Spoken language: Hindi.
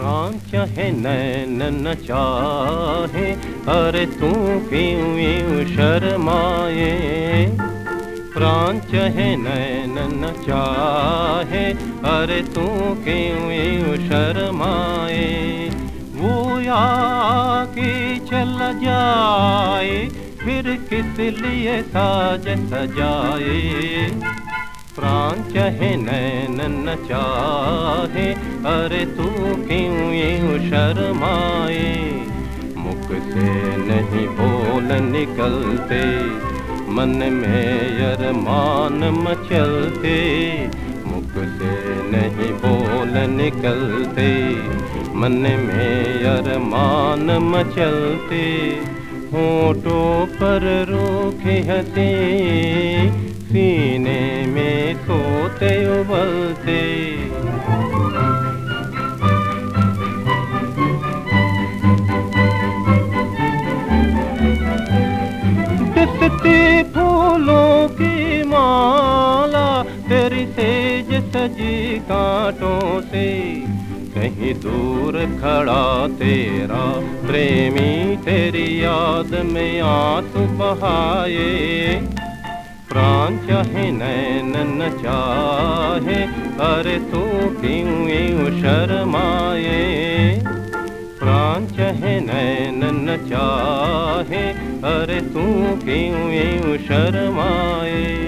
प्राण चाहे नैन न चाहे अरे तू क्यों यूँ शर्माए? प्राण चाहे नैन न चाहे अरे तू क्यों यूँ शर्माए? वो आके चल जाए, फिर किस लिए साज सजाए? प्राण चाहे नैन न चाहे। अरे तू क्यों यूँ शर्माए? मुख से नहीं बोल निकलते, मन में अरमान मचलते। मुख से नहीं बोल निकलते, मन में अरमान मचलते। होठों पर रोके हंसे सीने में सोते उबलते। फूलों की माला तेरी सेज सजी कांटों से। कहीं दूर खड़ा तेरा प्रेमी तेरी याद में आँसू बहाए। प्राण चाहे नैन न चाहे। अरे तू क्यों यूं शर्माए प्राण चाहे नैन न चाहे। अरे तू क्यों यूं शर्माए